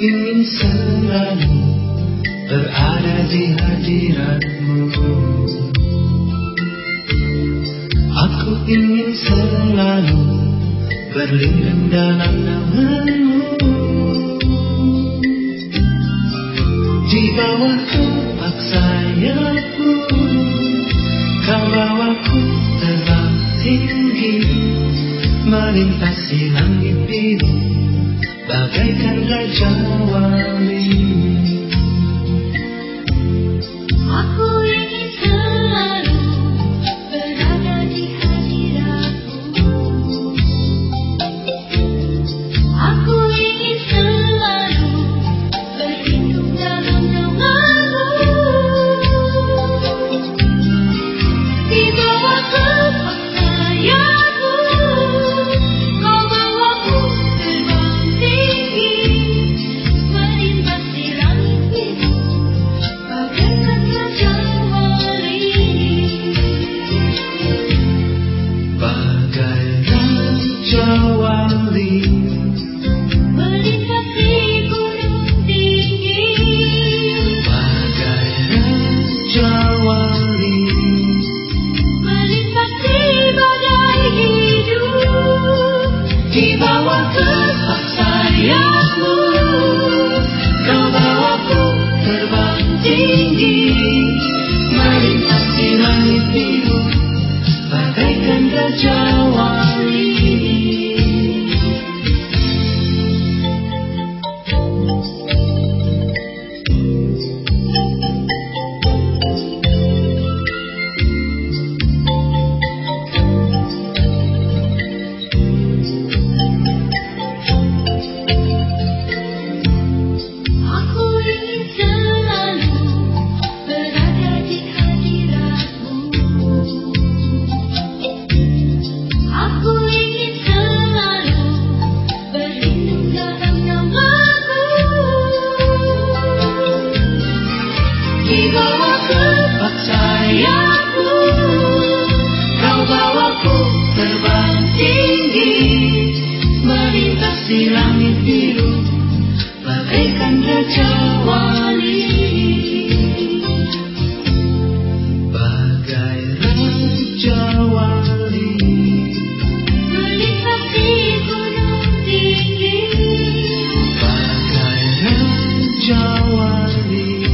ingin selalu berada di hadiratmu. Aku ingin selalu berlindung dalam namamu. Di bawah tupak sayapmu Kau bawaku terbang tinggi Melintasi langit biru. 打开看在张望里。worry